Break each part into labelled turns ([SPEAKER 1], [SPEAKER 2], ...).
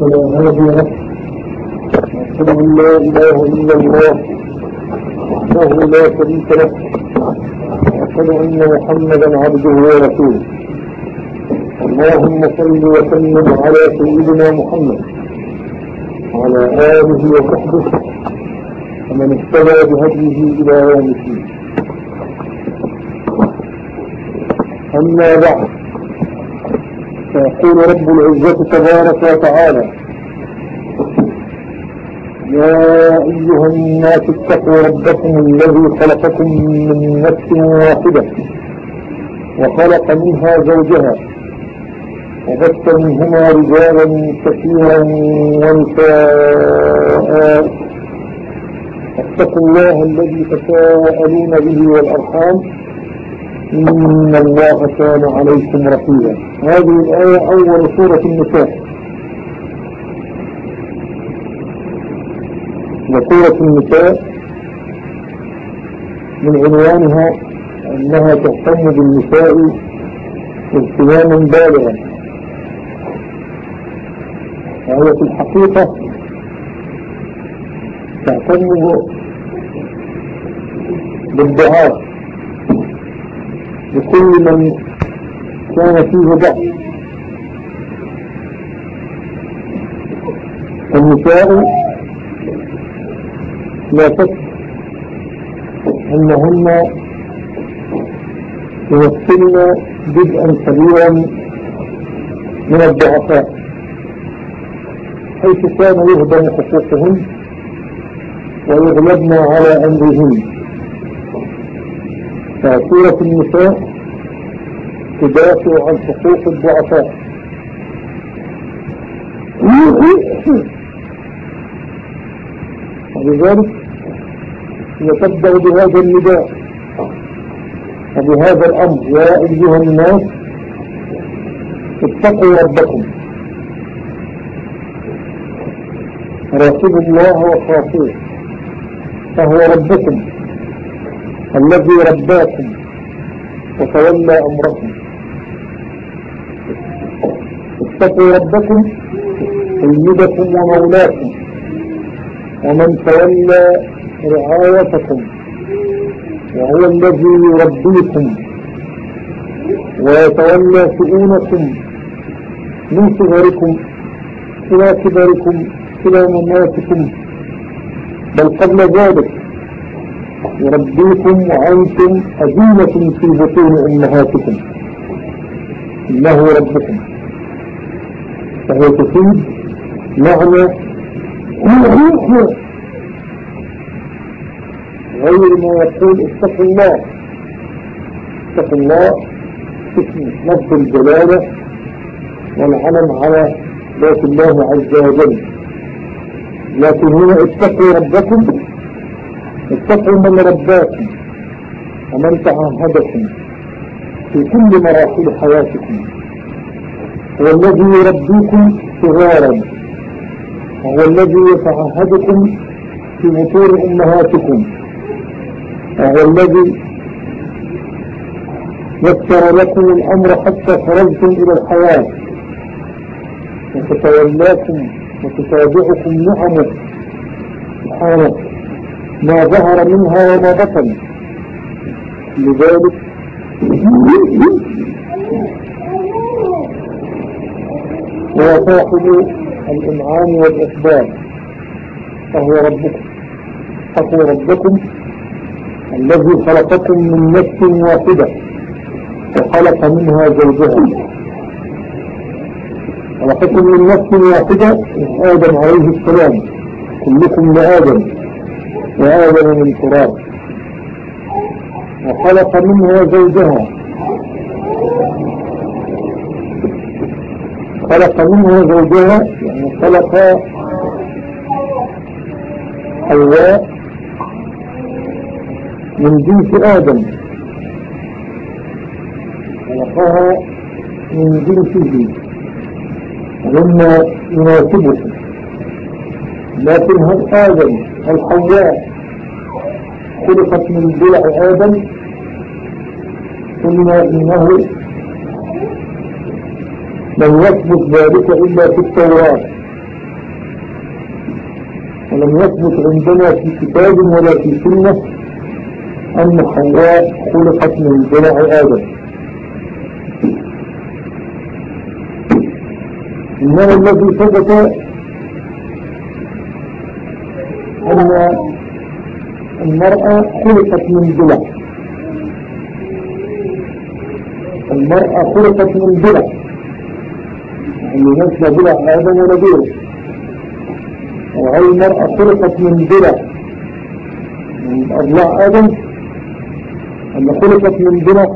[SPEAKER 1] فلا أشهد أن لا إله إلا الله وحده لا شريك له وأشهد أن محمدا عبده ورسوله. اللهم صل وسلم على سيدنا محمد وعلى آله وصحبه ومن اهتدى بهديه إلى يوم الدين أما بعد فيقول رب العزة تبارك وتعالى يا أيها الناس اتقوا ربكم الذي خلقكم من نفس واحدة وخلق منها زوجها وبث منهما رجالا كثيرا ونساء اتقوا الله الذي تساءلون به والأرحام إن الله كان عليكم رقيبا. هذه الآية أول سورة النساء. وسورة النساء من عنوانها أنها تهتم بالنساء اهتماما بالغا. وهي في الحقيقة تهتم بالدعاء لكل من كان فيه ضعف. النساء لا شك أنهن يمثلن جزءا كبيرا من الضعفاء حيث كان يهدم حقوقهن ويغلبن على أمرهن. فسورة النساء تدافع عن حقوق الضعفاء. ولذلك يتبدأ بهذا النداء وبهذا الأمر. يا أيها الناس اتقوا ربكم. راقبوا الله وخافوه فهو ربكم. الذي رباكم وتولى أمركم. اتقوا ربكم سيدكم ومولاكم. ومن تولى رعايتكم وهو الذي يربيكم. ويتولى شؤونكم من صغركم إلى كبركم إلى مماتكم. بل قبل ذلك يربيكم وأنتم أدينة في بطون أمهاتكم. إنه ربكم. فهي تفيد معنى غير ما يقول اتقوا الله. اتقوا الله اسم لفظ الجلالة والعلم على ذات الله عز وجل. لكن هنا اتقوا ربكم. اتقوا من رباكم ومن تعهدكم في كل مراحل حياتكم. هو الذي يربيكم صغارا وهو الذي يتعهدكم في بطون أمهاتكم وهو الذي يسر لكم الأمر حتى خرجتم إلى الحياة. وتتولاكم وتتابعكم نعمة سبحانه. ما ظهر منها وما بطن. لذلك هو صاحب الإنعام والإخبار فهو ربكم. فهو ربكم الذي خلقكم من نفس واحدة. وخلق منها زوجها. خلقكم من نفس واحدة. آدم عليه السلام. كلكم لآدم. وآدم من تراب وخلق منها زوجها. خلق منها زوجها يعني خلق حواء من جنس آدم. خلقها من جنسه. ومما يناسبه. لكن هل آدم هل حواء خلقت من ضلع آدم قلنا إنه لم يثبت ذلك إلا في التوراة. ولم يثبت عندنا في كتاب ولا في سنة أن حواء خلقت من ضلع آدم. إنما الذي ثبت أن المرأة خلقت من ضلع المرأة خلقت من ضلع يعني نفس ضلع آدم ونبيه وهي المرأة خلقت من ضلع من أضلاع آدم؟ أن خلقت من ضلع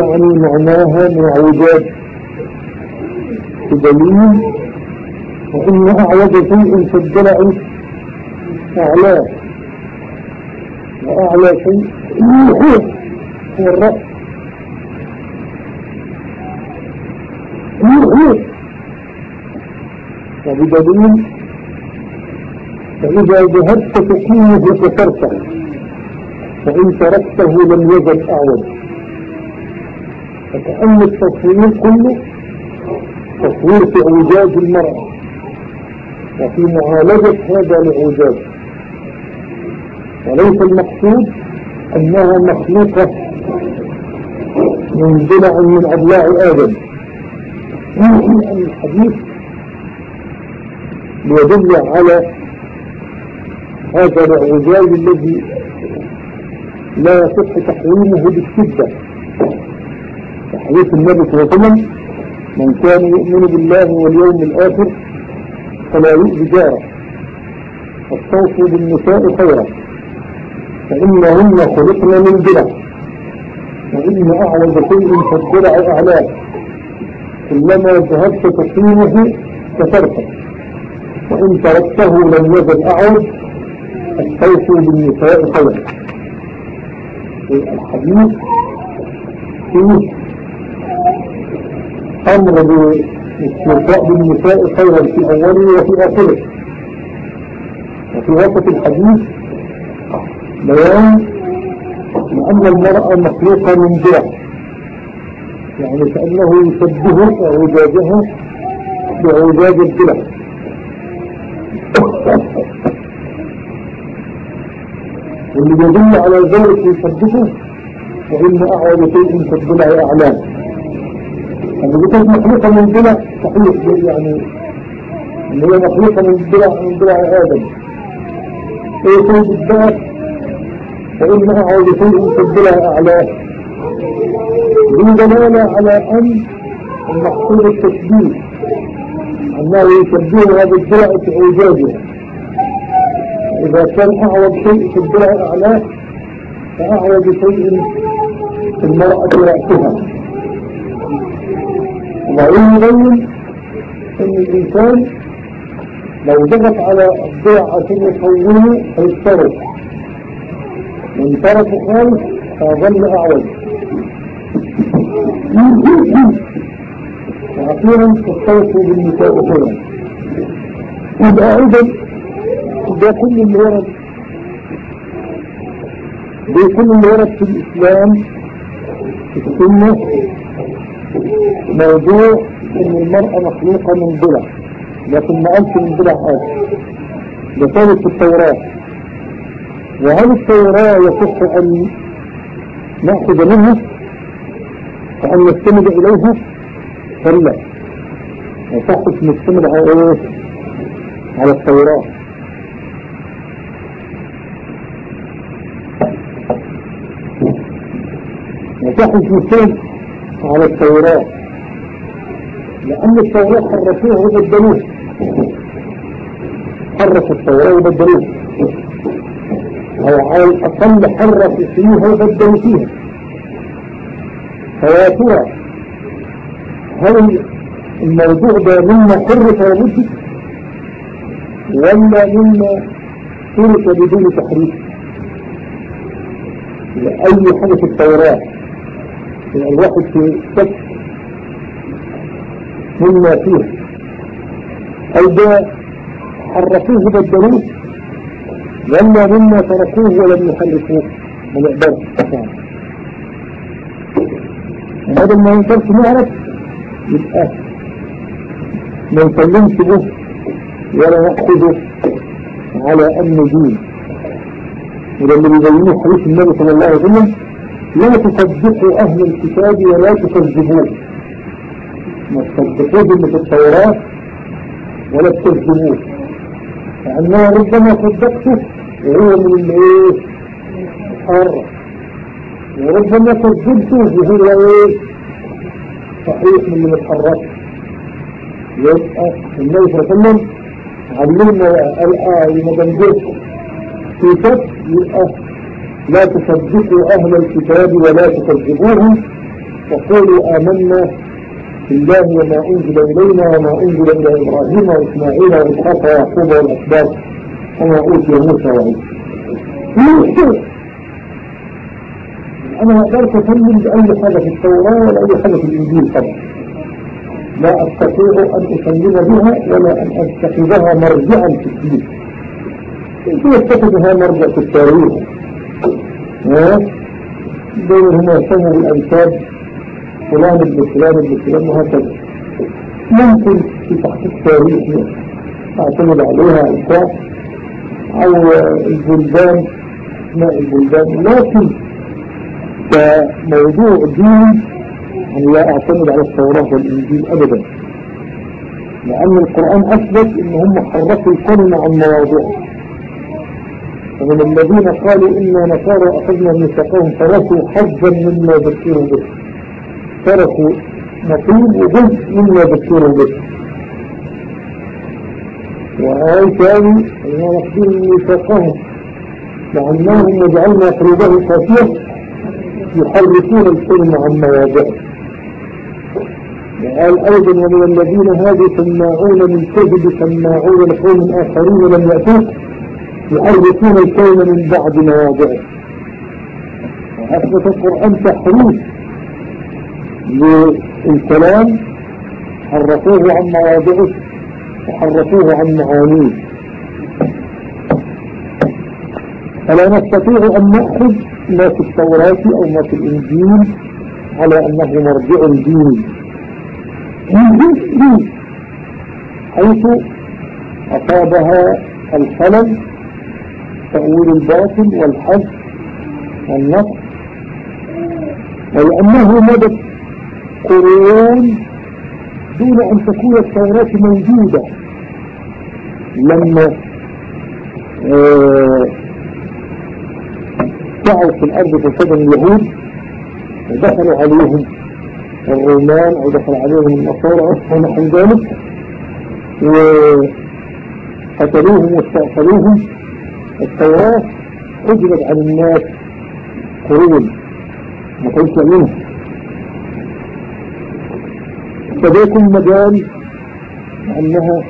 [SPEAKER 1] يعني معناها معوجات بدليل وإن أعوج شيء في الضلع أعلاه. وأعلى شيء هو الرأس وبدليل فإذا ذهبت تقيمه كسرته وإن تركته لم يزل أعوج فكأن التصوير كله تصوير في اعوجاج المرأة. وفي معالجة هذا الاعوجاج وليس المقصود أنها مخلوقة من ضلع من أضلاع آدم. أن الحديث يدل على هذا الاعوجاج الذي لا يصح تحريمه بالشدة. تحريف النبي صلى الله عليه وسلم من كان يؤمن بالله واليوم الآخر فلا يؤذي جاره. واستوصوا بالنساء خيرا. فإنهن خلقن من درع وإن أعوج شيء فالدرع أعلاه كلما ذهبت تقيمه كثرته وإن تركته لم يزل أعوج استوصوا بالنساء خيرا الحديث فيه أمر باسترجاء بالنساء خيرا في أوله وفي آخره. وفي وسط الحديث بيان لأن المرأة مخلوقة من درع يعني كأنه يشبه اعوجاجها باعوجاج الدرع واللي يدل على ذلك يشبهه وإن أعوج شيء في الضلع أعلام. يعني بتكون مخلوقة من ضلع صحيح يعني اللي هي مخلوقة من ضلع من ضلع آدم. إيه سيد الدعاء فإن أعوذ شيء في الضلع أعلاه دي دلالة على أن المقصود التشبيه أنه يشبه هذا الضلع في إيجاده إذا كان أعوذ شيء في الضلع أعلاه فأعوذ شيء في المرأة رأسها وبعدين يبين أن الإنسان لو ضغط على الضلع عشان يحوله هيضطرب تركه خالص فظل أعوج. وأخيرا تستوصوا بالنساء خيرا يبقى أيضا ده كل اللي ورد ده كل اللي ورد في الإسلام في السنة. موضوع إن المرأة مخلوقة من ضلع لكن ما قالش من ضلع آخر. ده ثابت في التوراة. وهل التوراة يصح أن نأخذ منها وأن نستند إليها فلا يصح نستند على على التوراة يصح نستند على التوراة لأن التوراة حرفوها وبدلوها حرف التوراة وبدلوها أو الأقل حرف فيها وبدلوا فيها. فيا ترى هل الموضوع ده مما حرف ومسك ولا مما ترك بدون تحريف؟ لأي حاجة في التوراة الواحد في شك مما فيه أو ده حرفوه بالدروس ولا مما تركوه ولم يحرفوه ما نقدرش. هذا ما ينكرش نعرف يبقى ما نسلمش به ولا نأخذه على أن دين. ولما بيبينوا حديث النبي صلى الله عليه وسلم لا تصدقوا أهل الكتاب ولا تكذبوه ما تصدقوه اللي التوراة ولا تكذبوه لأنه ربما صدقته وهو من الحارة وربما كذبته وهو إيه؟ صحيح من اللي متحرك يبقى النبي صلى الله عليه وسلم علمنا الآية لمدنجركم في فتح يبقى لا تصدقوا أهل الكتاب ولا تكذبوهم. وقولوا آمنا بالله وما أنزل إلينا وما أنزل إلى إبراهيم وإسماعيل وإسحاق ويعقوب والأسباط وما أوتي موسى وعيسى. أنا ما أقدرش أسلم بأي حاجة في التوراة ولا أي حاجة في الإنجيل طبعا. لا أستطيع أن أسلم بها ولا أن أتخذها مرجعا في الدين. كنت يتخذها مرجع في التاريخ؟ بينهم يهتموا بالأنساب فلان ابن فلان ابن فلان وهكذا. ممكن في تحقيق تاريخ أعتمد عليها أنساب أو البلدان أسماء البلدان. لكن كموضوع دين أن لا أعتمد على التوراة والإنجيل أبدا. لأن القرآن أثبت إن هم حرفوا الكلمة عن مواضعه. ومن الذين قالوا إنا نصارى أخذنا ميثاقهم تركوا حظا مما ذكروا به. تركوا نصيب وجزء مما ذكروا به وآي ثاني أننا نقبل ميثاقهم لعناهم وجعلنا قلوبهم قاسية يحرفون الكلمة عن مواضعه وقال أيضا ومن الذين هذه سماعون للكذب سماعون لقوم آخرين لم يأتوك يحرفون الكلمة من بعد مواضعه وأثبت القرآن تحريف للكلام حرفوه عن مواضعه وحرفوه عن معانيه. فلا نستطيع أن نأخذ ما في التوراة أو ما في الإنجيل على أنه مرجع ديني. حيث أصابها الخلل تأويل الباطل والحج والنقص ولأنه مدت قرون دون أن تكون التوراة موجودة. لما سعوا في الأرض فساد اليهود ودخلوا عليهم الرومان ودخل عليهم النصارى ونحو ذلك وقتلوهم واستأصلوهم التوراة حجبت عن الناس قرون ما كانش منها فبيكون مجال أنها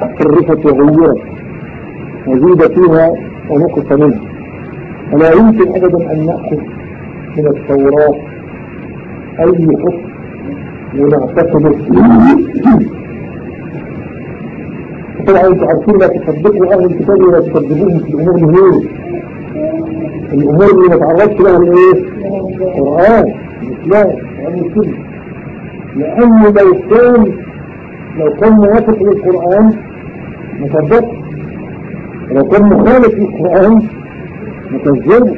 [SPEAKER 1] حرفت وغيرت وزيد فيها ونقص منها. فلا يمكن أبدا أن نأخذ من التوراة أي حكم ونعتقده طبعا أنتوا عارفين لا تصدقوا أهل الكتاب ولا تصدقوهم في الأمور الهيرة الأمور اللي ما تعرضش لها الإيه؟ القرآن الإسلام القرآن السنة لأنه لو كان لو كان موافق للقرآن ما صدقش لو كان مخالف للقرآن مكذبه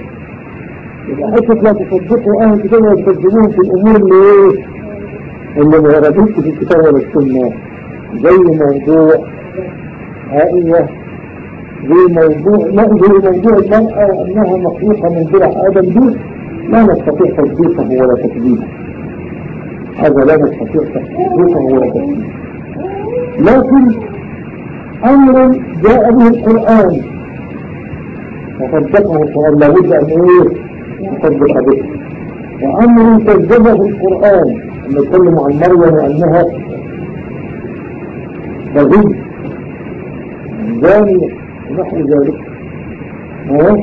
[SPEAKER 1] يبقى حتى لا تصدقوا أهل الكتاب ولا تصدقوهم في الأمور اللي إيه؟ اللي ما وردتش في الكتاب ولا السنة. زي موضوع هائية زي موضوع لا زي موضوع المرأة وأنها مخلوقة من ضلع آدم دي لا نستطيع تصديقه ولا تكذيبه. هذا لا نستطيع تصديقه ولا لكن أمر جاء به القرآن. وصدقه القرآن لابد أن يصدق به. وأمر كذبه القرآن. أن يتكلم عن مريم وأنها بغي زانية ونحو ذلك. ها؟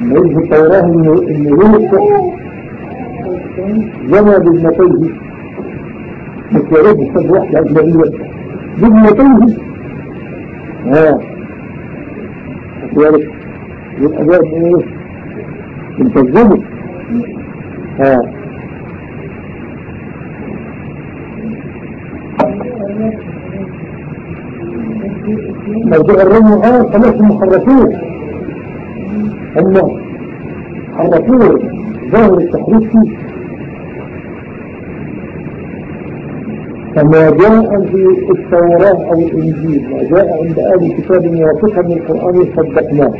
[SPEAKER 1] ما يجي التوراة إن يوسف زنى بابنتيه رب أستاذ واحدة أجنبية بابنتيه ها. ذلك يبقى جاء إيه؟ بنكذبه ها. موضوع الرمي آه خلاص حرفوه هم حرفوه ظاهر التحريف فيه. فما جاء في التوراة أو الإنجيل ما جاء عند الكتاب موافقا من القرآن صدقناه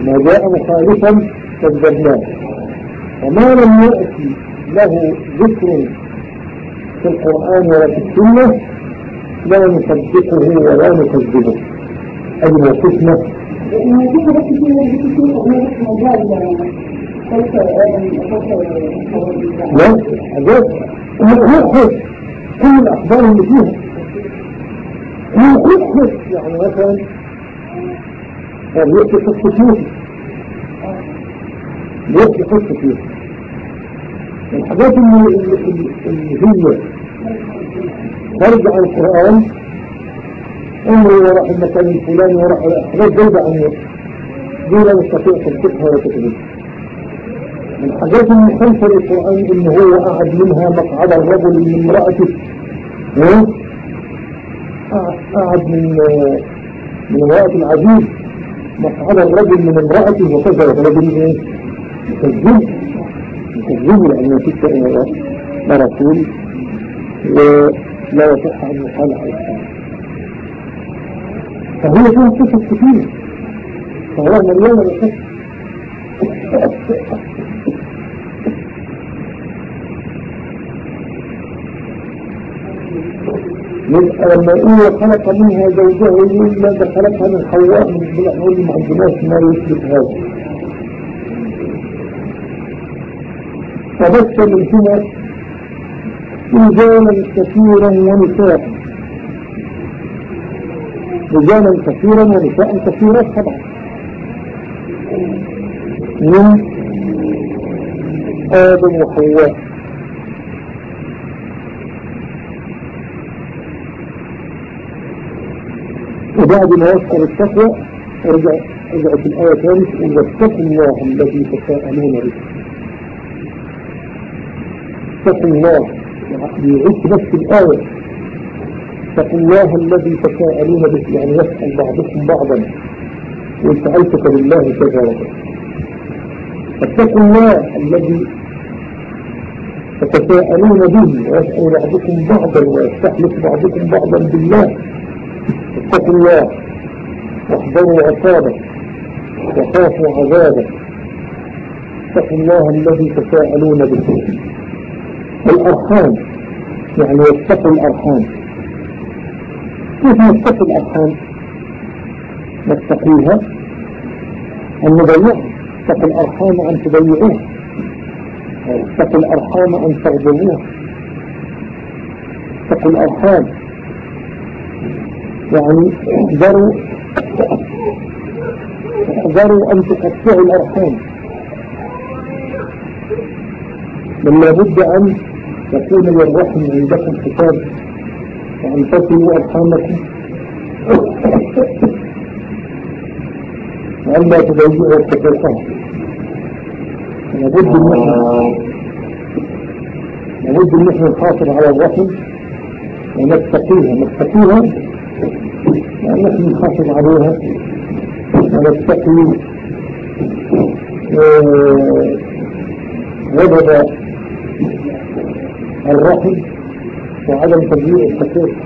[SPEAKER 1] وما جاء مخالفا كذبناه وما لم يأتي له ذكر في القرآن ولا في السنة لا نصدقه ولا نكذبه. أي موقفنا؟ لا حاجات كل الأخبار اللي فيها يعني مثلا بيحكي قصة يوسف بيحكي قصة يوسف الحاجات اللي, اللي هي خارج عن القرآن أمري وراح المكان الفلاني وراح حاجات بعيدة عن دي لا نستطيع تصديقها ولا تكذبها الحاجات المخالفة للقرآن ان هو قعد منها مقعد الرجل من امرأته. قعد من من امرأة العزيز مقعد الرجل من امرأته وكذا ورجل إيه؟ مكذب مكذب لأن في رسول ولا يصح أن يقال الإسلام فهي فيها قصص كثيرة. فهو مليانة بالقصص لما إيه خلق منها زوجها إلا ده خلقها من حواء من البلع نقول ما يثبت هذا فبث من هنا رجالا كثيرا ونساء. رجالا كثيرا ونساء كثيرا طبعا. من آدم وحواء. وبعد ما يذكر التقوى ارجع ارجع في الآية ثالث إن اتقوا الله الذي تساءلون به. اتقوا الله بيعيش بس الآية. اتقوا الله الذي تساءلون به يعني يسأل بعضكم بعضا. وإن سألتك بالله كذا وكذا. اتقوا الله الذي تتساءلون به ويسأل بعضكم بعضا ويستحلف بعضكم بعضا بالله. اتقوا الله واحذروا عقابه وخافوا عذابه اتقوا الله الذي تساءلون به. الأرحام يعني يتقوا الأرحام. كيف نتقي الأرحام؟ نتقيها؟ أن نضيعها. اتقوا الأرحام أن تضيعوها. اتقوا الأرحام أن تغضبوها اتقوا الأرحام يعني احذروا احذروا أن تقطعوا الأرحام. بل لابد أن يكون للرحم عندكم حساب وأن تصلوا أرحامكم. وأن لا تضيعوا التفرقات لابد أن نحن لابد أن نحن نحافظ على الرحم ونتقيها. نتقيها نحن نحافظ عليها. ونتقي غضب الرحم وعدم تضييع التكوين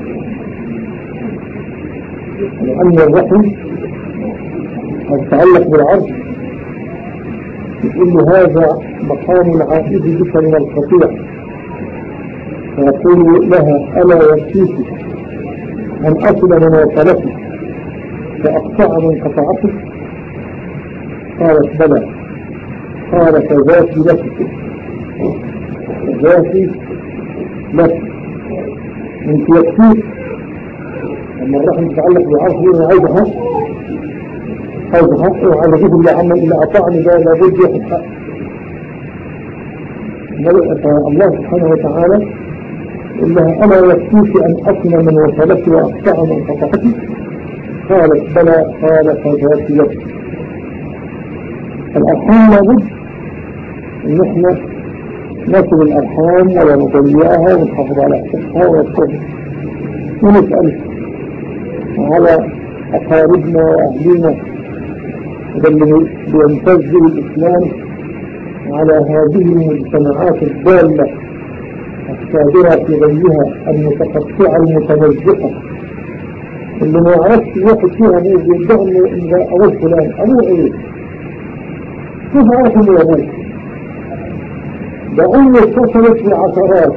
[SPEAKER 1] لأن الرحم يتعلق بالعرض يقول هذا مقام العائد بك من القطيع فيقول لها ألا يكفيك أن أصل من وصلتك فأقطع من قطعتك قالت بلى. قال فذاتي لك. فذاتي لك. أنت يكفيك. لما الرحم تتعلق بالعرض حق عايز حق وعايز أجيب اللي عمل اللي قطعني ده لابد ياخد حق الله سبحانه وتعالى إنها أنا يكفيك أن أصل من وصلت وأقطع من قطعتك قالت بلى قال فذات لك الأرحام لابد إن إحنا نصل الأرحام ولا نضيعها ونحافظ على حقها ونصلها ونسأل وعلى أقاربنا وأهلنا اللي بيمتز الإسلام على هذه المجتمعات الضالة السابرة في غيها المتقطعة المتمزقة. اللي ما يعرفش واحد فيها يدعي إن ابوه فلان ابوه إيه كيف عرف انه ابوه ده اتصلت بعشرات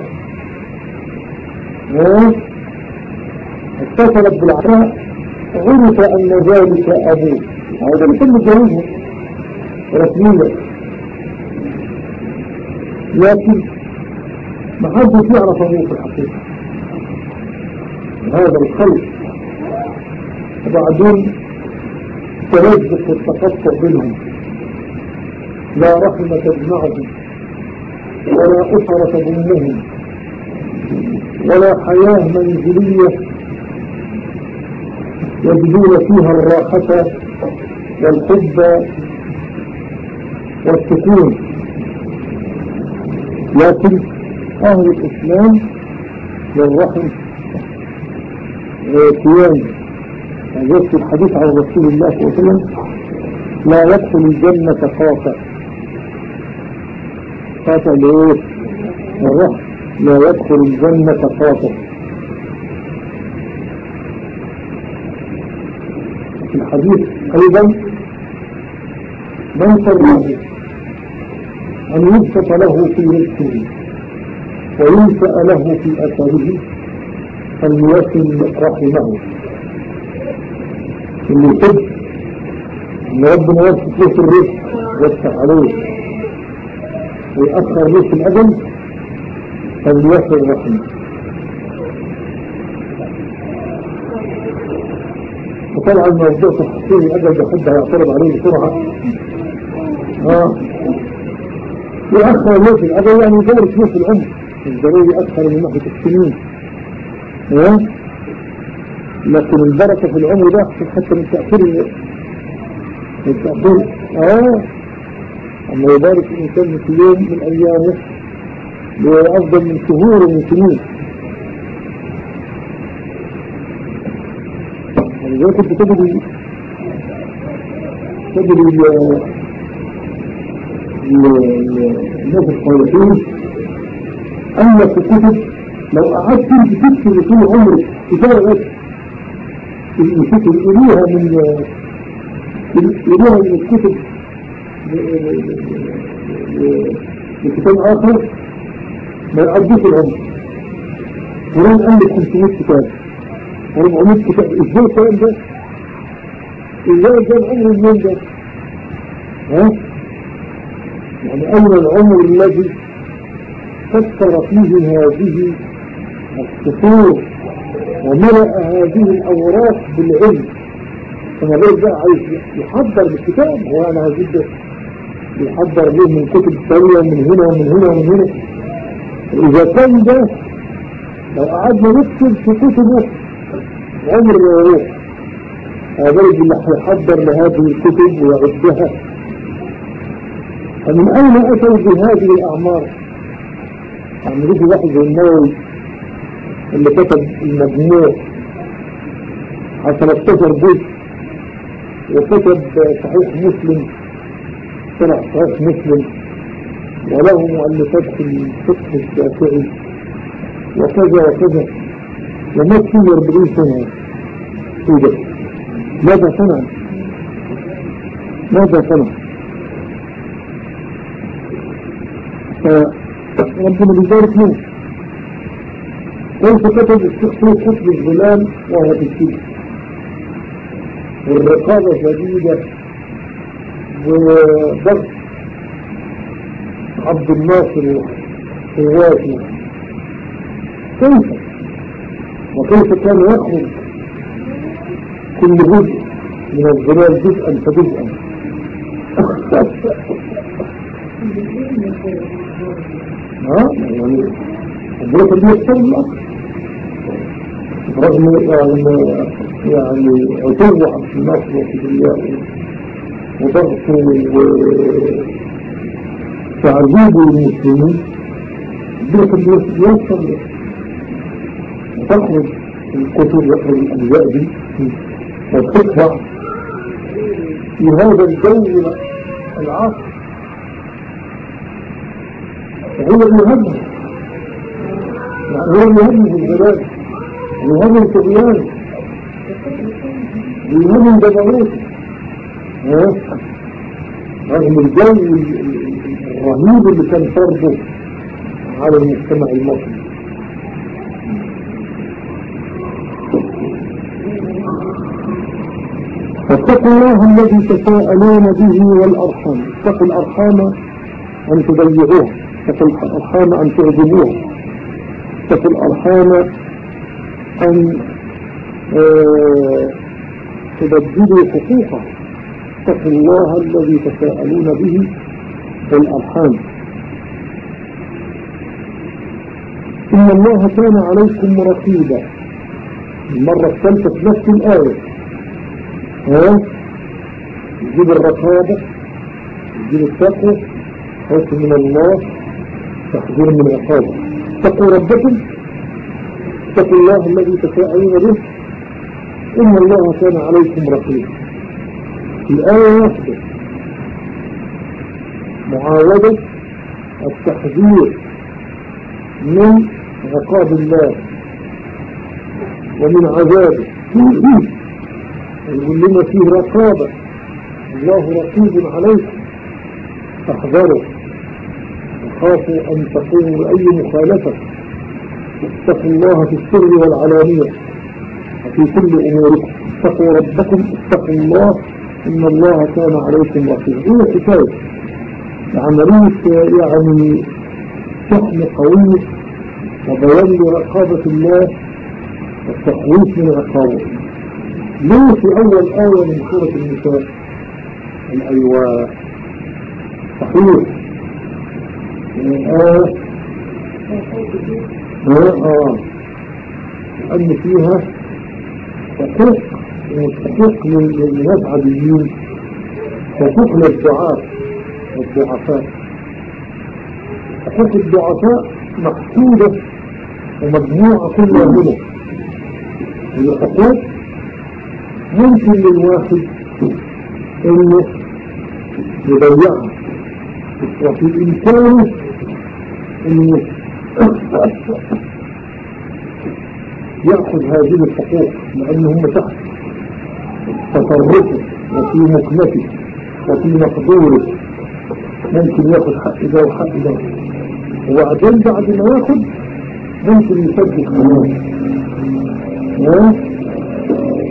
[SPEAKER 1] اتصلت بالعراء عرف أن ذلك أبوه. هذا كان متجوزها. رسميا. لكن ما حدش يعرف ابوه في الحقيقة هذا الخلق. وبعدين تلذق والتقطع بينهم لا رحمة تجمعهم ولا أسرة تضمهم ولا حياة منزلية يجدون فيها الراحة والحب والسكون. لكن أهل الإسلام للرحم. يعني في الحديث عن رسول الله صلى الله عليه وسلم لا يدخل الجنة خاطئ. خاطئ لإيه؟ الرحم. لا يدخل الجنة في الحديث أيضا من فرده أن يبسط له في رزقه. وينسأ له في أثره فليصل رحمه. اللي يحب إن ربنا يبسط له في الرزق يفتح عليه ويأخر له في الأجل فليصل رحمه. وطبعا موضوع تحصيل الأجل ده حد عليه بسرعة. آه. يأخر له الأجل يعني يدور في العمر. مش ضروري أكثر من ناحية السنين لكن البركة في العمر ده حتى من تأثير من تأثير آه أما يبارك الإنسان في يوم من أيامه بأفضل من شهور ومن سنين. ولذلك كنت تجد تجد الناس الصالحين أما في كتب لو قعدت تكتب طول عمرك كتاب الكتب يقولوها من يقولوها من الكتب لكتاب آخر ما يعدوش العمر ولن ألف 500 كتاب و400 كتاب إزاي الكلام ده؟ إزاي كان عمر اليوم ده؟ ها؟ يعني أين العمر الذي فكر فيه هذه السطور وملأ هذه الأوراق بالعلم. فما بقى عايز يحضر بالكتاب هو أنا هجيب يحضر ليه من كتب ثانية ومن هنا ومن هنا ومن هنا. إذا كان ده لو قعدنا نكتب في كتبه عمر يروح. هذا اللي هيحضر لهذه الكتب ويعدها. فمن أين أتوا بهذه الأعمار؟ يعني يجي واحد زي النووي اللي كتب المجموع. على 13 جزء. وكتب صحيح مسلم. شرح صحيح مسلم. وله مؤلفات في الفقه الشافعي. وكذا وكذا. ومات فيه 40 سنة. في ده ماذا صنع؟ ماذا صنع؟ فربنا بيبارك منه كيف كتب الشيخ حسن الغلام وهو في السجن والرقابة شديدة وضغط عبد الناصر وقواته كيف؟ وكيف كان يخرج كل جزء من الظلال جزءا فجزءا؟ ها؟ يعني البيت اللي يختار الأصل رغم يعني يعني عتوه عن النصر وكبرياء وضغطه وتعذيبه للمسلمين البيت اللي يوصل وتخرج الكتب الأجزاء دي وتقرأ في هذا الجو العصر. هو المهمة يعني هو المهم في الزباد المهم الكبيان المهم جبروت رغم الجو الرهيب اللي كان فرضه على المجتمع المصري. فاتقوا الله الذي تساءلون به والأرحام. اتقوا الأرحام أن تضيعوها اتقوا الأرحام أن تعجبوها اتقوا الأرحام أن آه، تبدلوا حقوقها اتقوا الله الذي تساءلون به والأرحام. إن الله كان عليكم رقيبا. المرة الثالثة في نفس الآية. ها؟ يجيب الرقابة يجيب التقوى خوف من الله تحذير من عقابه اتقوا ربكم اتقوا الله الذي تساءلون به إن الله كان عليكم رقيبا. الآية واحدة معاودة التحذير من عقاب الله ومن عذابه. يقول لنا فيه رقابة الله رقيب عليكم فاحذروا وخافوا أن تقوموا بأي مخالفة. اتقوا الله في السر والعلانية. وفي كل أموركم اتقوا ربكم اتقوا الله إن الله كان عليكم رقيبا. هي حكاية عملية يعني شحن قوي وبيان رقابة الله والتخويف من عقابه ليه في أول آية من سورة النساء. الأيواء صحيح. آه لأن فيها حقوق حقوق للناس عاديين حقوق للدعاء والضعفاء حقوق الضعفاء محسودة ومجموعة كلها منه الحقوق ممكن للواحد انه يضيعها وفي امكانه انه يأخذ هذه الحقوق لأنهم تحت تصرفه وفي مكنته وفي مقدوره. ممكن يأخذ حق ده وحق ده وبعدين بعد ما يأخذ ممكن يسجل كمان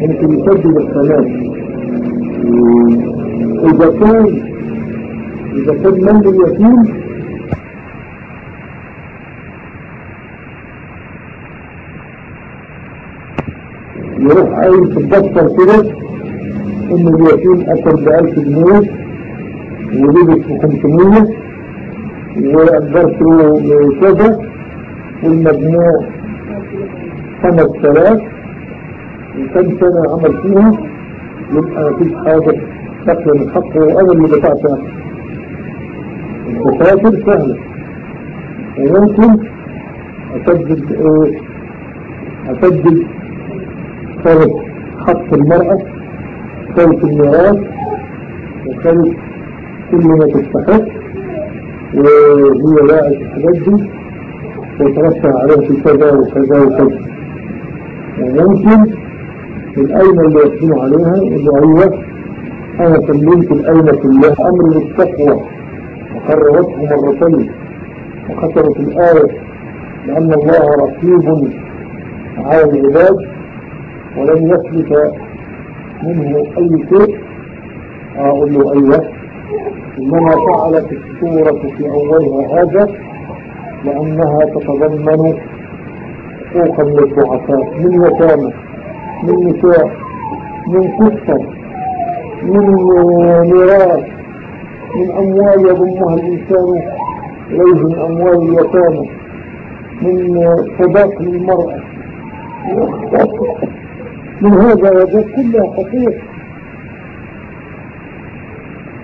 [SPEAKER 1] ممكن يسجل الصلاة إذا كان إذا كان من اليتيم يروح أي تتبطل كده. إن اليتيم أكل بألف جنيه ولبس بخمسمية وأجرته كذا والمجموع خمس ثلاث كم سنة عمل فيها؟ يبقى مفيش حاجة. تقوى من حقه وأنا اللي دفعتها. الدفاتر سهلة. وممكن أسجل إيه أسجل صارت حق المرأة صارت الميراث وصارت كل ما تستحق وهي الحاجات دي وترفع عليها في كذا وكذا وكذا. وممكن الأيمة اللي يكون عليها؟ اللي أيوة أنا سميت الأيمة كلها أمر بالتقوى وقررته مرتين وخسرت الآية لأن الله رقيب على العباد. ولم يسلك منه أي شيء. أقول له أيوة إنما فعلت السورة في أولها هذا لأنها تتضمن حقوقا للضعفاء من يتامى من نساء من قصة من ميراث من أموال يضمها الإنسان إليه من أموال اليتامى من صداق للمرأة من هذا وذا كلها حقوق.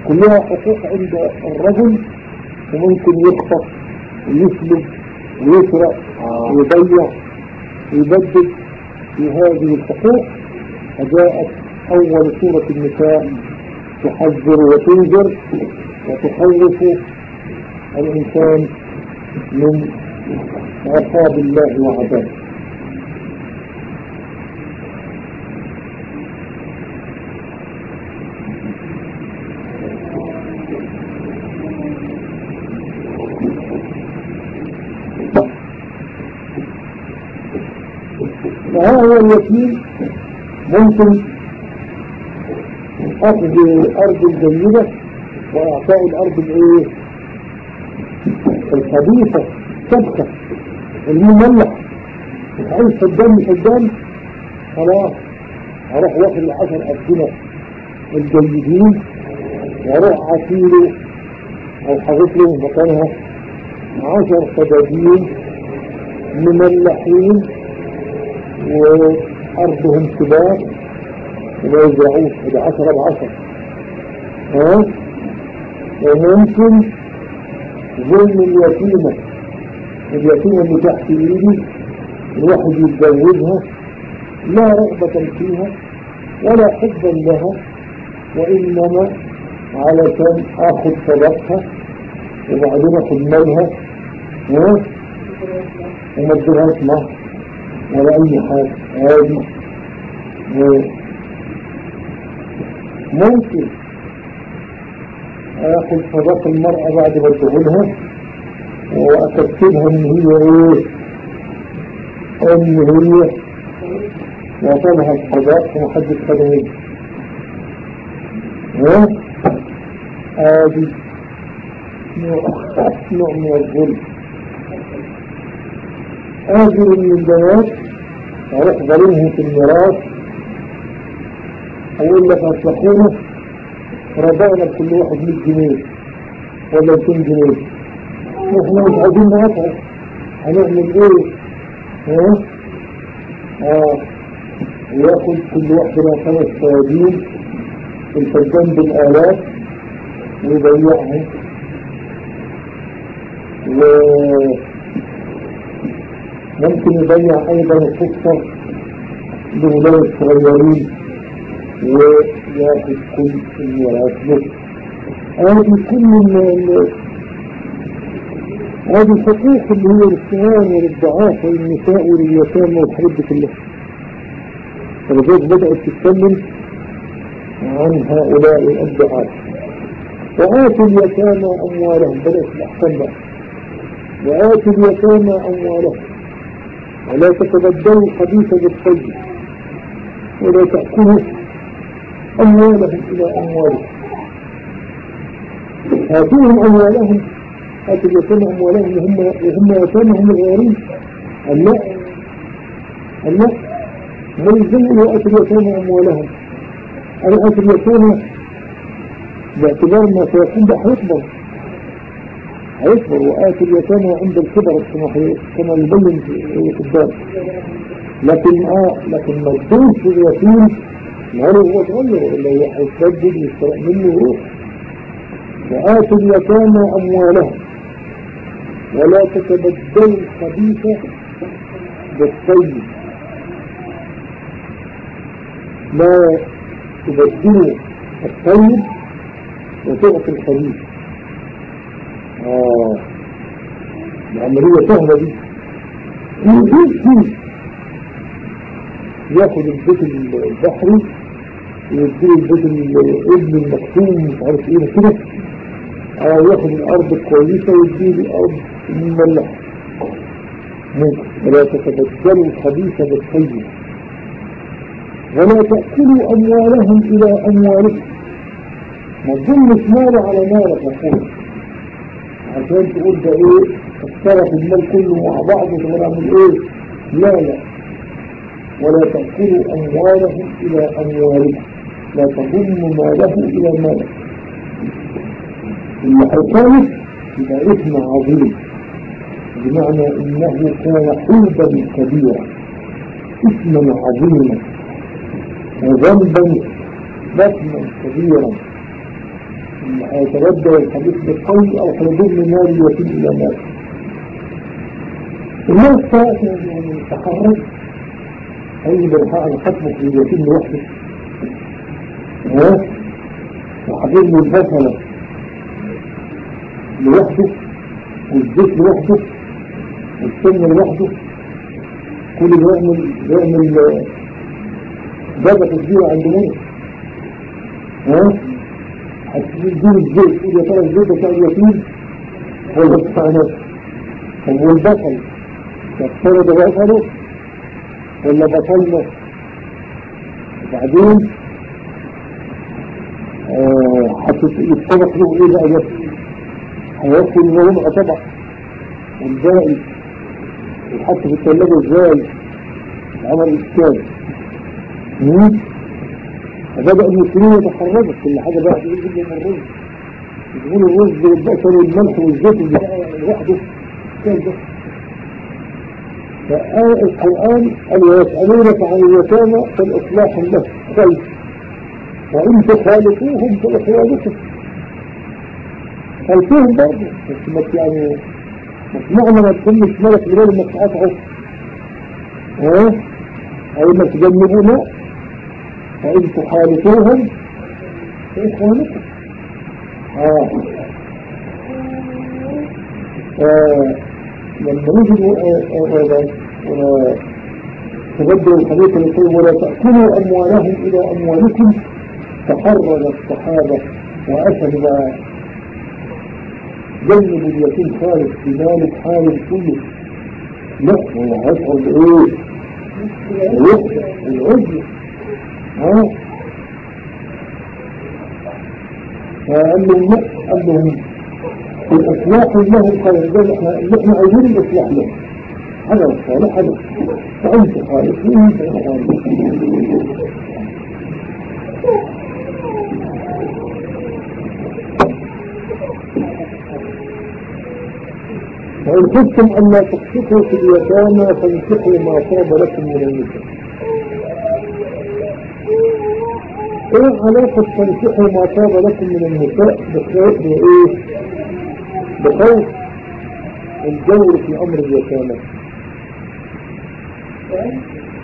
[SPEAKER 1] كلها حقوق عند الرجل وممكن يخطف ويسلب ويسرق ويضيع ويبدل. في هذه الحقوق فجاءت أول سورة النساء تحذر وتنذر وتخوف الإنسان من عقاب الله وعذابه. اليتيم ممكن أخذ الأرض الجيدة وإعطاء الأرض الإيه؟ الخبيثة سبكة المملح عايز صدام صدام خلاص. هروح واخد العشر أرسنة الجيدين وأروح عسيره أو حاطط له مكانها. عشر صدادين مملحين. وأرضهم كبار وما يزرعوش عشرة بعشرة ها؟ وممكن ظلم اليتيمة اليتيمة اللي تحت ايدي الواحد يتجوزها لا رغبة فيها ولا حبا لها وإنما علشان آخذ صدقها وبعدين أخذ مالها وما اديلهاش مهر ولا أي عادي. ممكن آخذ صداق المرأة بعد ما تقولها واكتبها إن هي إيه؟ إن هي وطنها الصداق ومحدش خدها هي ها ادي نوع من الظلم. آجر من البنات أروح ظلمهم في الميراث أقول لك اصلحونا رضعنا كل واحد 100 جنيه ولا 200 جنيه. إحنا مش عايزين نقطع. هنعمل إيه؟ ها؟ آه. وياخد كل واحدنا خمس صيادين في الفدان بالآلاف ويبيعهم. و ممكن يبيع أيضا الخطة لولاد الصغيرين وياخذ كل الميراث له هذه كل هذه الحقوق اللي هي للصغار وللضعاف والنساء ولليتامى والحاجات دي كلها. فلذلك بدأت تتكلم عن هؤلاء الضعاف. وآتوا اليتامى أموالهم. بدأت الأحكام بقى. وآتوا اليتامى أموالهم. ولا تتبدلوا الخبيث بالطيب ولا تأكلوا أموالهم إلى أموالهم هاتوهم أموالهم. هاتوا اليتامى أموالهم. وهم وهم يتامى الغيرين أم لا أم لا هم يزنوا وآتوا اليتامى أموالهم؟ أنا آتوا اليتامى باعتبار ما سيكون ده هيكبر هيكبر وآتوا اليتامى عند الكبر كما كما يبين في الدار. لكن آه لكن ما تدوش اليتيم ماله هو صغير ولا هو هيتبدل يسرق منه روح وآتوا اليتامى أموالهم ولا تتبدلوا الخبيث بالطيب. لا تبدلوا الطيب وتعطي الخبيث. آه العملية سهلة دي. ياخد البيت البحري ويديله البيت الابن المكتوم مش عارف إيه كده أو ياخد الأرض الكويسة ويديله الأرض المملحة ممكن. ولا تتبدلوا الخبيث بالطيب. ولا تأكلوا أموالهم إلى أموالكم. ما تظلمش ماله على مالك أخوك عشان تقول ده إيه؟ اتصرف المال كله مع بعضه ونعمل إيه؟ لا لا. ولا تأكلوا أموالهم إلى أموالكم. لا تضم ماله إلى اللي هيخالف يبقى اسم عظيم. بمعنى إنه كان حوبا كبيرا. اسما عظيما. وذنبا ضخما كبيرا. هيتبدل الحديث بالقول أو هيضم مال اليتيم إلى مال الناس يعني تحرك بالحق أنا خطبه في اليتيم لوحده وحبيب له البصلة لوحده والزيت لوحده والسن لوحده كل يعمل يعمل جابة كبيرة عند مين ها؟ هتجيب الزيت تقول يا ترى الزيت بتاع اليتيم ولا بتاع نفسه طب والبصل يكسر ده بصله ولا بطلنا وبعدين هتتطبق له إيه بقى ده هياكل الربع طبق والباقي يتحط في الثلاجة إزاي العمل الاسكان فبدأ المسلمين يتحركوا كل حاجة بقى جدا من الرز. يقولوا الرز والبصل والملح والزيت لوحده. كان ده. فآية القرآن قال ويسألونك عن اليتامى فالإصلاح له خير وإن تخالفوهم فإخوانكم. خالفوهم برضه. بس ما يعني معنى ما تكونش ملك لغير انك تقطعه ها؟ أو انك تجنبونا فإن تخالفوهم فإخوانكم. آه. لما نجد تبدل الحديث يقول ولا تأكلوا أموالهم إلى أموالكم تحرر الصحابة وأسد جنب اليتيم خالد في مالك حال كله. لا هو هيشعر بإيه؟ الوحدة العزلة ها فقال لهم لا قال لهم الإصلاح لهم ده إحنا عايزين الإصلاح لهم هذا الصالح هذا فأنت خالص وأنت خالص وإن خفتم أن لا تقسطوا في اليتامى فانكحوا ما طاب لكم من النساء إيه علاقة تنكحوا ما طاب لكم من النساء بخوف بإيه؟ بخوف الجور في أمر اليتامى؟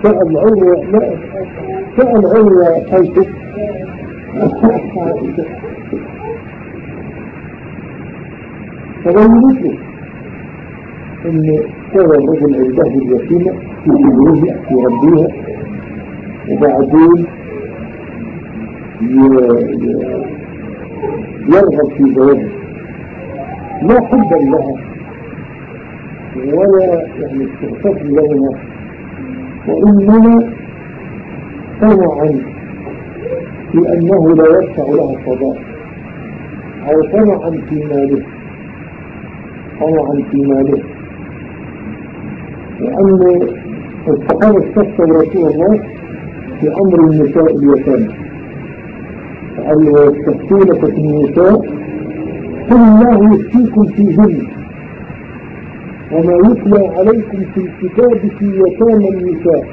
[SPEAKER 1] سأل عروة لا سأل عروة حيث فبين مثله إن كان الرجل عنده تدريبها في ربيها وبعدين يرغب في زواجها لا حبا لها ولا يعني استغفاف لها. وإنما طمعا في أنه لا يدفع لها الصداق أو طمعا في ماله. طمعا في ماله. لأن الصحابة استفسر رسول الله في أمر النساء اليتامى. في النساء قل الله يفتيكم فيهن وما يتلى عليكم في الكتاب في يتامى النساء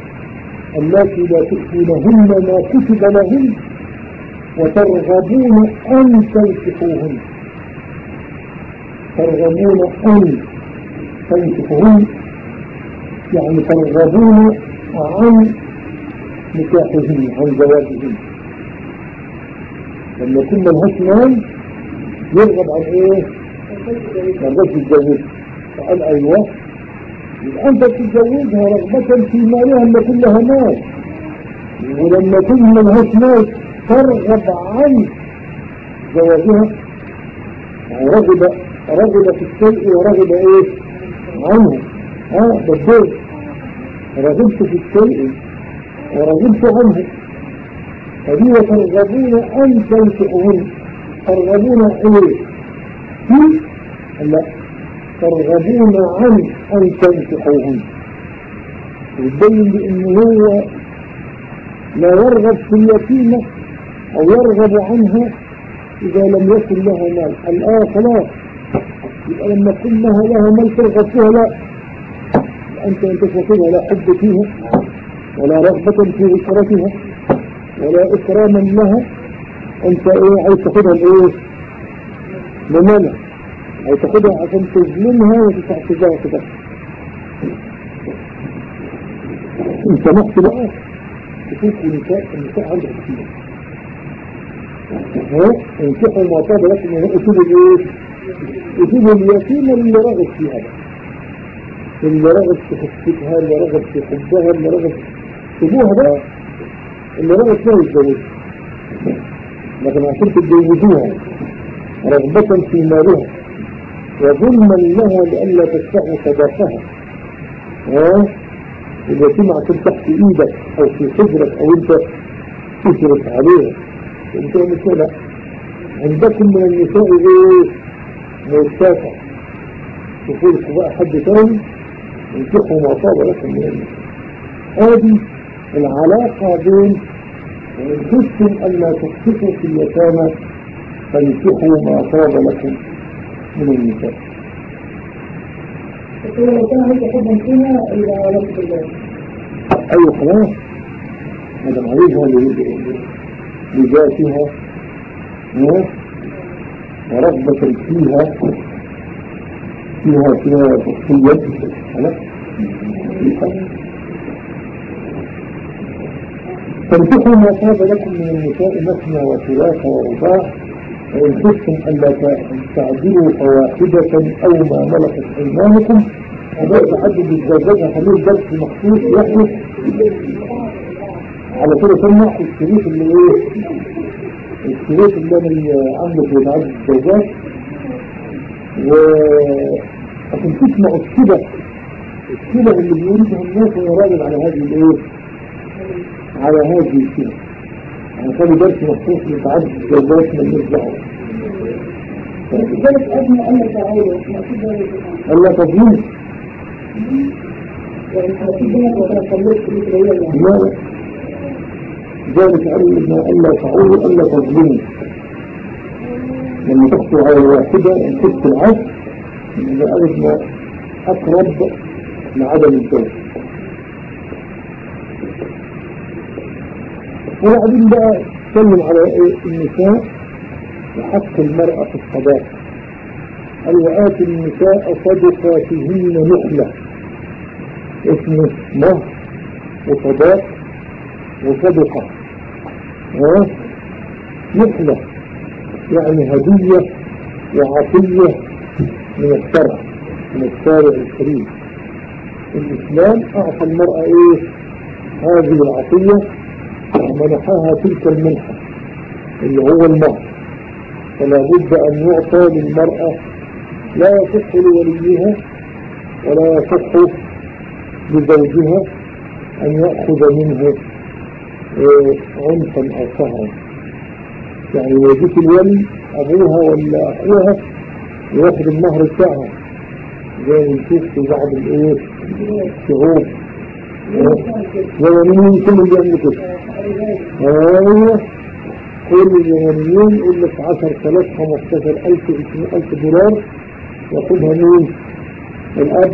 [SPEAKER 1] التي لا تؤتونهن ما كتب لهن وترغبون أن تنكحوهن ترغبون أن تنكحوهن يعني ترغبون عن نكاحهن عن زواجهن. لما كنا مهوش مال يرغب عن إيه؟ مرغبش يتجوز فقال أيوه. يبقى انت تتجوزها رغبة في مالها لما كلها مال. ولما كنا مهوش مال ترغب عن زواجها رغب رغب في الشيء ورغب إيه؟ عنه. آه بالدور رغبت في الشيء ورغبت عنه. فهي ترغبون أن تنكحوهن ترغبون في لا. ترغبون عن أن تنكحوهن يبين بأن هو لا يرغب في اليتيمة أو يرغب عنها إذا لم يكن لها مال. الآن خلاص يبقى لما تكون لها مال ترغب فيها لا. أنت أن تشوفها لا حب فيها ولا رغبة في أسرتها. ولا إكراما لها. أنت إيه عايز تاخدها لإيه لمنع عايز تاخدها عشان تظلمها وتتعتزها كده أنت سمحت بقى. تشوف النساء النساء عندها كتير. ها؟ انكحوا ما طاب لكم من اصول الايه اصول اليتيمة اللي رغب فيها بقى. اللي رغب في خفتها اللي رغب في حبها اللي رغب سيبوها بقى. اللي رغب فيها يتجوزها لكن عشان تتجوزوها رغبة في مالها وظلما لها لئلا تدفعوا صداقها. ها؟ اليتيمة عشان تحت إيدك أو في صدرك أو أنت تشرف عليها. أنت مثلا عندكم من النساء إيه مرتفع تقول بقى حد تاني انتحوا ما طاب لكم من النساء هذه العلاقة بين وإن خفتم ألا تخطئوا في اليتامى فانكحوا ما طاب لكم من النساء.
[SPEAKER 2] لو كان هيك حبا فيها إلى علاقة الله؟
[SPEAKER 1] أي خلاص مدام عليها لذاتها. ها؟ ورغبة فيها فيها فيها شخصية خلاص. فانتقوا ما طاب لكم من النساء مثنى وثلاث ورباع وإن خفتم ألا تعدلوا فواحدة أو ما ملكت أيمانكم هذا تعدد الزوجات هنعمل درس مخصوص يحدث على كده سمع الشريط اللي إيه؟ الشريط اللي أنا عامله في تعدد الزوجات. و عشان تسمعوا الشبه الشبه اللي بيريدها الناس ويراجع على هذه الإيه؟ على هذه الشبه يعني كان درس مخصوص لتعدد الزوجات من الدعوه
[SPEAKER 2] لذلك أدنى أن تعالوا
[SPEAKER 1] الله تظلم
[SPEAKER 2] يعني يعني
[SPEAKER 1] ذلك أن ألا تعودوا ألا تظلموا لما تخطوا على الواحدة كنت العصر إذا أردنا أقرب لعدم الزوج وبعدين بقى تكلم على إيه؟ النساء وحق المرأة في الصداق قال وآتي النساء صدقاتهن نخلة. اسمه مهر وصداق وصدقة. ها؟ نخلة. يعني هدية وعطية من الشرع من الشارع الكريم. الإسلام أعطى المرأة إيه؟ هذه العطية ومنحها تلك المنحة اللي هو المهر فلا بد أن يعطى للمرأة لا يصح لوليها ولا يصح لزوجها أن يأخذ منه إيه، عنفا أو سهرا يعني يجيك الولي أبوها ولا أخوها ياخد المهر بتاعها. زي ما نشوف في بعض الإيه اليمنيين كل يعملوا كده أيوه كل اليمنيين يقول لك 10000 15000 20000 دولار ياخدها مين؟ الأب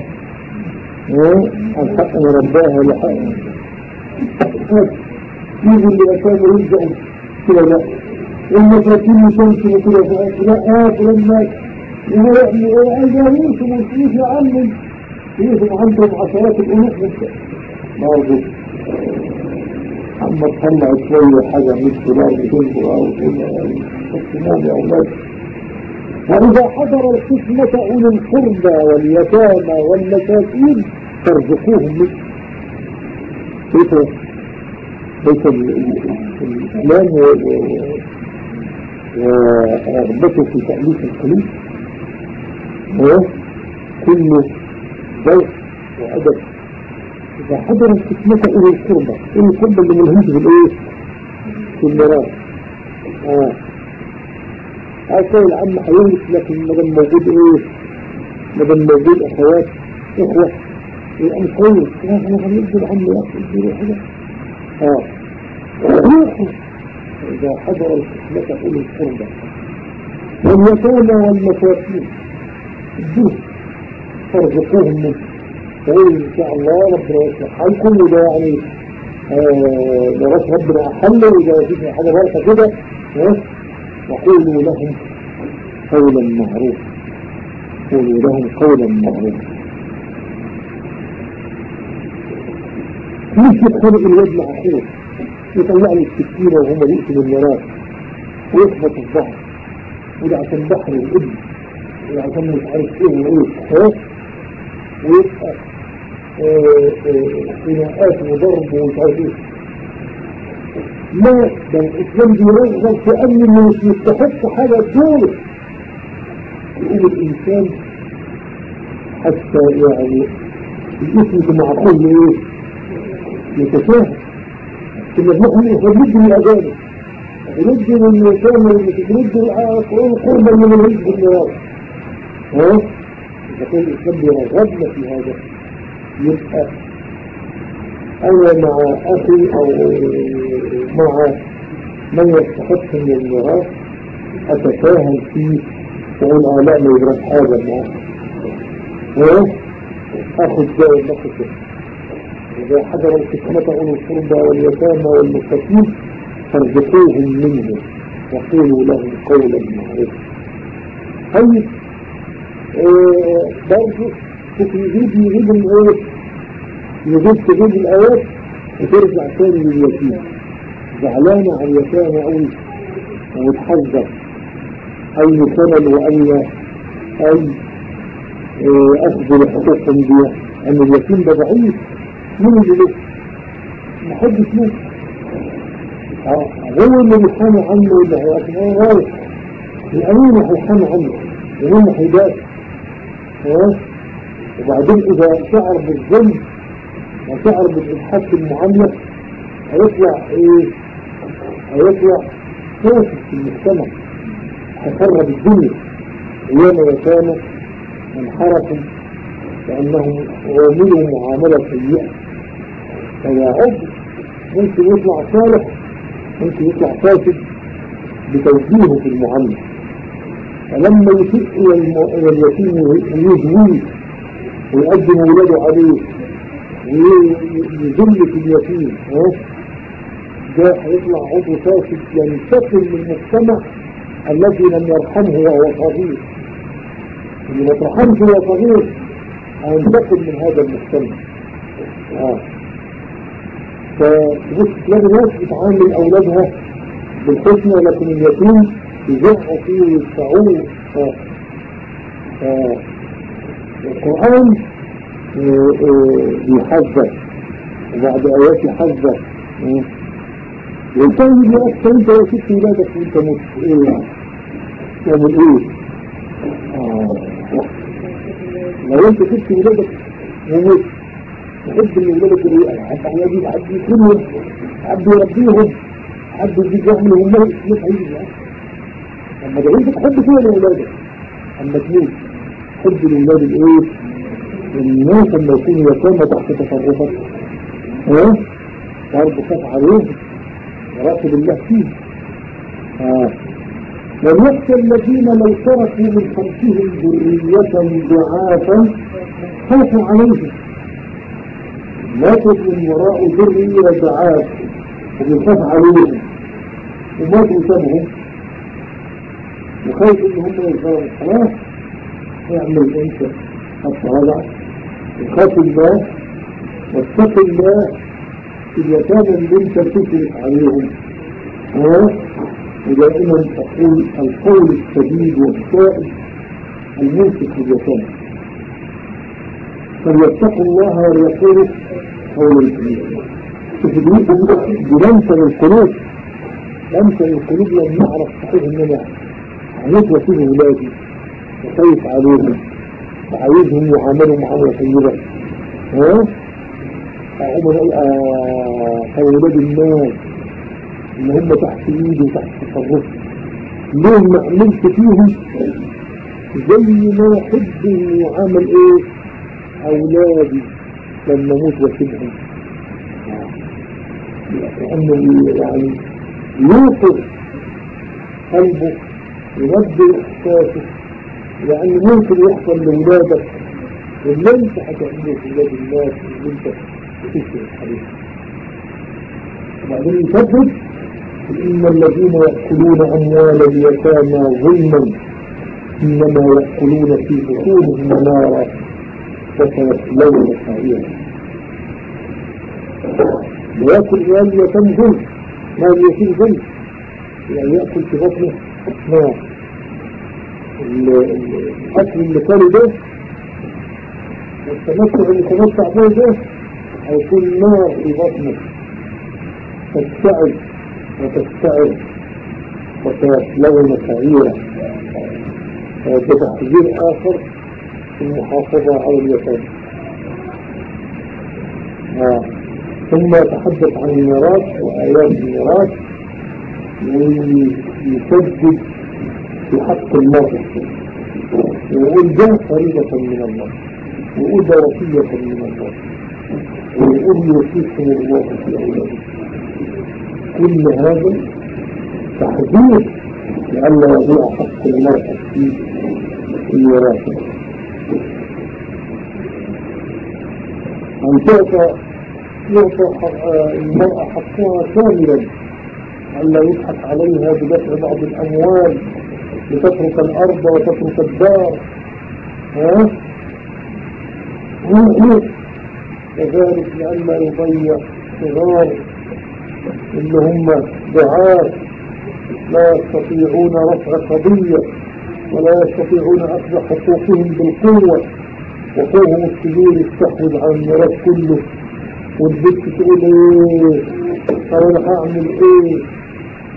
[SPEAKER 1] الحق مرباها لحق يجي اللي أسامه يرجع كده لا المساكين تمشي كده لا آه فلان مات وهو يعني إيه عايز يوسف ويوسف يا عمي يوسف عندهم عشرات الألوف برضه أما تطلع شوية حاجة 100 دولار 200 دولار وتقول اقسموا يا أولاد وإذا حضر القسمة أولي القربى واليتامى والمساكين فارزقوهم منه كيف كيف الإسلام ورغبته في تأليف القلوب. هو كله ذوق وأدب. إذا حضر القسمة أولي القربى أولي القربى اللي ملهمش بالإيه؟ في الميراث آه هذا العم حيوت لكن مدام موجود إيه؟ مدام موجود أخوات إخوة. يبقى مش كويس إحنا هننزل عم ياخد حاجة. آه. إذا حضر القسمة اولي القربى واليتامى والمساكين الدوس فارزقوهم منه. فقول إن شاء الله ربنا يصلح حالكم وده يعني لغاية ربنا احله وإذا في حاجة غلطة كده وقولوا لهم قولا معروفا. قولوا لهم قولا معروفا. مش يتخانق الواد مع اخوه يطلع له السكينة وهم يقتلوا المراس ويخبط الظهر وده عشان بحر الإبن. وده عشان مش عارف إيه وايه ها ويبقى آه، آه، خناقات وضرب ومش عارف إيه. لا ده الاسلام بيرغب في اللي مش يستحق حاجة دولة. يقول الإنسان حتى يعني الاسم مع كل إيه؟ يتشاهد كنا بنحن نرد من الاجانب نرد من الكامل نرد القرآن قربا من الرزق النواس ها؟ إذا كان الإسلام بيرغبنا في هذا. يبقى أنا مع أخي أو مع من يستحق من الميراث اتساهل فيه واقول آه لا ما ها اخذ ده ولا اخذ ده إذا حضر الحكمة أولو القربى واليتامى والمساكين فارزقوهم منه وقولوا لهم قولا معروفا. طيب برضه شوف يجيب يجيب الايه يجيب تجيب الآيات وترجع تاني لليتيم زعلانة على اليتامى أوي وتحذر أي ثمن وأي أي آه، أخذ لحقوقهم دي أن اليتيم ده ضعيف. مين اللي؟ له؟ محدش آه، هو اللي بيحامي عنه اللي هو رايح الأمين هيحامي عنه. ومين هيدافع ها وبعدين إذا شعر بالظلم وشعر بالإلحاد في المعاملة هيطلع إيه؟ هيطلع فاسد في المجتمع هيخرب الدنيا. أيام يتامى انحرفوا لأنهم عاملوا معاملة سيئة. فيعد ممكن يطلع صالح ممكن يطلع فاسد بتوجيهه في المعاملة. فلما يسيء إلى اليتيم ويهويه ويقدم ولاده عليه ويذل في اليتيم ده هيطلع عضو فاسد ينتقل من المجتمع الذي لم يرحمه وهو صغير. اللي ما ترحمش وهو صغير هينتقل من هذا المجتمع. آه. فبص تلاقي ناس بتعامل أولادها بالحسنى لكن اليتيم يزعوا فيه ويدفعوه ف- ف- القرآن يحذر وبعد آيات يحذر آه. والثاني اللي أكثر أنت لو شفت ولادك وأنت مت إيه تعمل إيه؟ آه. لو أنت شفت ولادك ومت تحب إن ولادك إيه حتى يجيب حد يكرمهم حد يربيهم حد يجيب يعمل هم مش هيجي اما ده تحب كده لولادك أما تموت تحب لولاد الايه الناس لما يكونوا يتامى تحت تصرفك ها؟ برضه خاف عليهم وراقب الله فيه. آه وليخشى الذين لو تركوا من خلفهم ذرية ضعافا خافوا عليهم. ماتت من وراء ذرية ضعاف وبيخاف عليهم. وماتوا سابهم وخايف ان هم يظهروا. خلاص اعمل أنت. الطالع وخاف الله واتق الله اليتامى اللي انت تشرف عليهم. ودائما تقول القول السديد والسائل المنصف لليتامى فليتقوا الله وليقولوا قولا سديدا بلمسه للقلوب لمسه للقلوب لما نعرف صحيح ان أنا عايز وسيله ولادي وخايف عليهم. وعايزهم يعاملوا معامله طيبه ها؟ أقول آه الناس إن هم تحت إيدي وتحت تصرفي ليه ما عملت فيهم زي ما أحب إني إيه؟ أولادي لما أموت وأسيبهم لأنه يعني يوقف قلبه ينبه إحساسه لأن ممكن يحصل لأولادك اللي انت هتعمله في ولاد الناس اللي انت بتشترك عليهم وبعدين يثبت إن الذين يأكلون أموال اليتامى ظلما إنما يأكلون في بطونهم نارا وسيصلون سعيرا ويأكل مال يتم ظلم مال يتم ظلم. يعني يأكل في بطنه نار. الأكل اللي كانوا ده والتمتع اللي تمتع به ده هيكون نار في بطنه تشتعل وتشتعل وتلون سعيرا. بتحذير آخر في المحافظة على اليتامى ثم يتحدث عن الميراث وآيات الميراث ويسدد في حق المرأة ويقول ده فريضة من الله ويقول ده وصية من الله ويقول يوصيكم الله في أولادكم. كل هذا تحذير لألا يضيع حق المرأة في الميراث أن تعطى يعطى المرأة حقها كاملا. ألا يضحك عليها بدفع بعض الأموال. لتترك الأرض وتترك الدار. ها؟ وذلك لألا يضيع صغار. اللي هم دعاة. لا يستطيعون رفع قضية ولا يستطيعون أخذ حقوقهم بالقوة. وقوهم الكبير يستحوذ على الميراث كله. والبنت تقول إيه؟ أنا هعمل إيه؟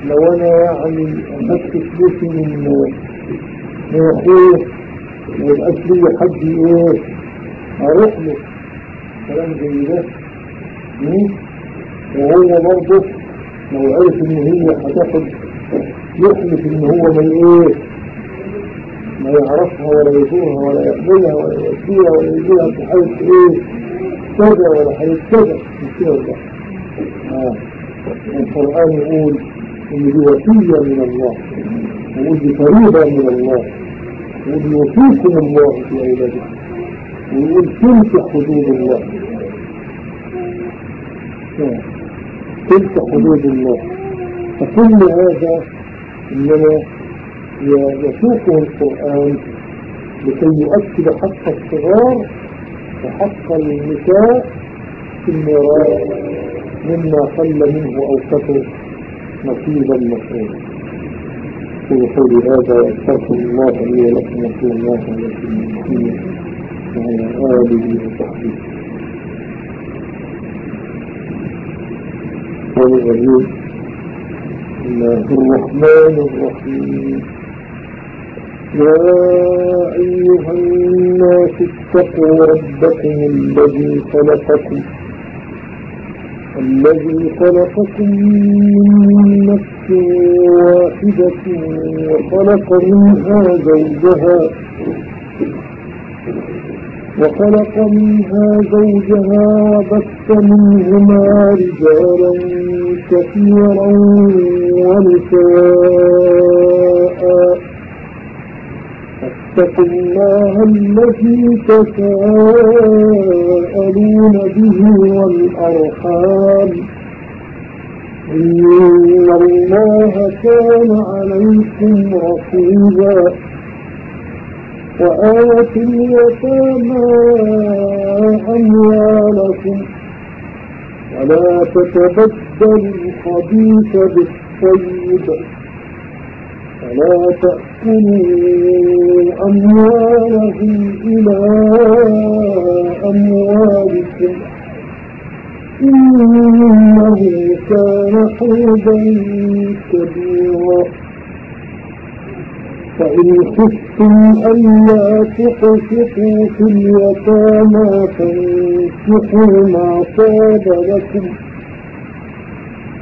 [SPEAKER 1] لو أنا يعني اخدت فلوسي من من اخوه ويبقاش لي حد إيه؟ أروح له. كلام زي ده. وهو برضه لو عرف إن هي هتاخد يحلف إن هو من إيه؟ ما يعرفها ولا يزورها ولا يقبلها ولا يأتيها ولا يجيها في حالة إيه؟ كذا ولا حالة كذا. مش كده ولا؟ آه. القرآن يقول ان دي وصية من الله. ويقول دي فريضة من الله. ويقول يوصيكم الله في أولادكم ويقول تلك حدود الله. تلك حدود الله. فكل هذا إنما يسوقه القرآن لكي يؤكد حق الصغار وحق النساء في الميراث مما قل منه أو كثر. نصيبا مفروضا في قولي هذا واستغفر الله لي ولكم وصلى الله سيدنا محمد وعلى آله وصحبه الرجيم بسم الله الرحمن الرحيم يا أيها الناس اتقوا ربكم الذي خلقكم الذي خلقكم من نفس واحدة وخلق منها زوجها وخلق منها زوجها وبث منهما رجالا كثيرا ونساء فاتقوا الله الذي تساءلون به والأرحام. إن الله كان عليكم رقيبا. وآتوا اليتامى أموالكم. ولا تتبدلوا الخبيث بالطيب. ولا تأكلوا أموالهم إلى أموالكم. إنه كان حوبا كبيرا. فإن خفتم ألا تقسطوا في اليتامى فانكحوا ما طاب لكم.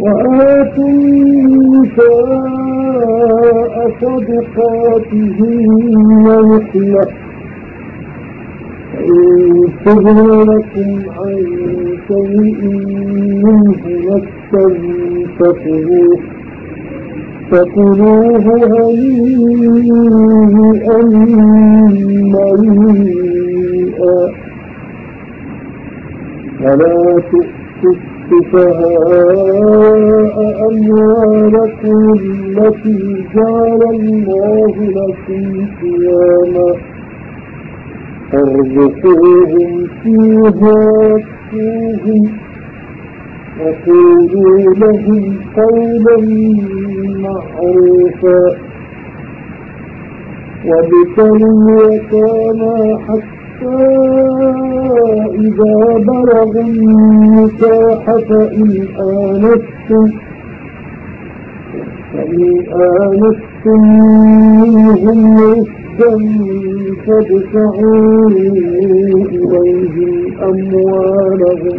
[SPEAKER 1] وآتوا النساء صدقاتهن نحلة فإن تغنى لكم عن شيء منه نفسا فكلوه هنيئا مريئا. ولا تؤتوا السفهاء أموالكم التي جعل الله لكم قياما فارزقوهم فيها واكسوهم وقولوا لهم قولا معروفا. وابتلوا يتامى حتى إذا بلغوا النكاح فإن آنستم فإن آنستم منهم رشدا فادفعوا إليهم أموالهم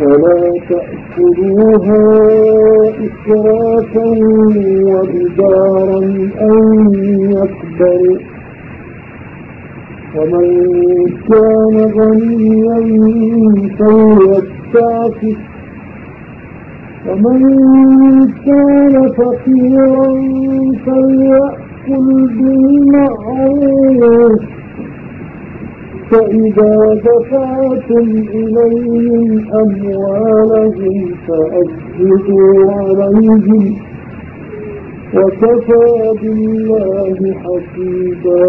[SPEAKER 1] ولا تأكلوها إسرافا وبدارا أن يكبروا. ومن كان غنيا فليستعفف ومن كان فقيرا فليأكل بالمعروف فإذا دفعتم إليهم أموالهم فأجهدوا عليهم وكفى بالله حسيبا.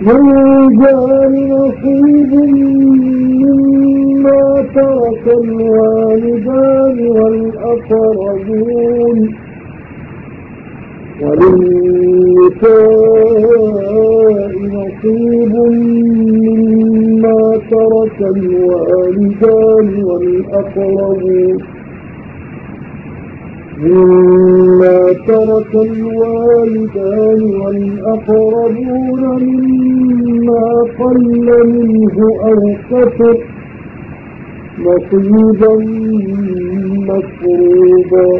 [SPEAKER 1] للرجال نصيب مما ترك الوالدان والأقربون وللنساء نصيب مما ترك الوالدان والأقربون مما ترك الوالدان والأقربون مما قل منه أو كثر نصيبا مفروضا.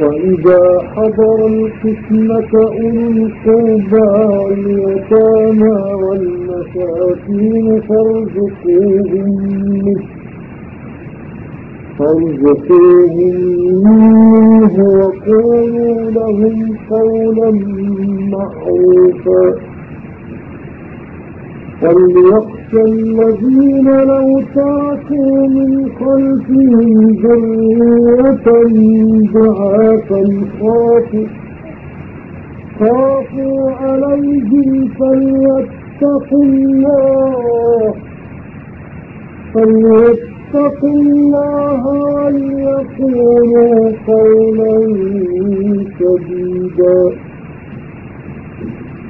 [SPEAKER 1] وإذا حضر القسمة أولو القربى واليتامى والمساكين فارزقوهم منه فارزقوهم منه وقولوا لهم قولا معروفا. وليخشى الذين لو تركوا من خلفهم ذرية ضعافا خافوا خافوا عليهم فليتقوا الله فليتقوا الله وليقولوا قولا سديدا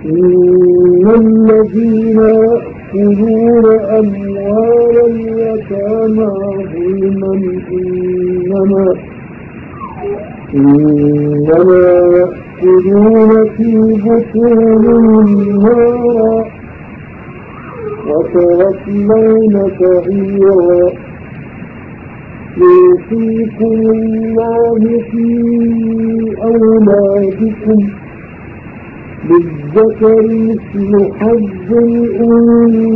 [SPEAKER 1] إن الذين يأكلون أموال اليتامى ظلما إنما إنما يأكلون في بطونهم نارا وسيصلون سعيرا يوصيكم الله في أولادكم بالذكر مثل حظ الأنثيين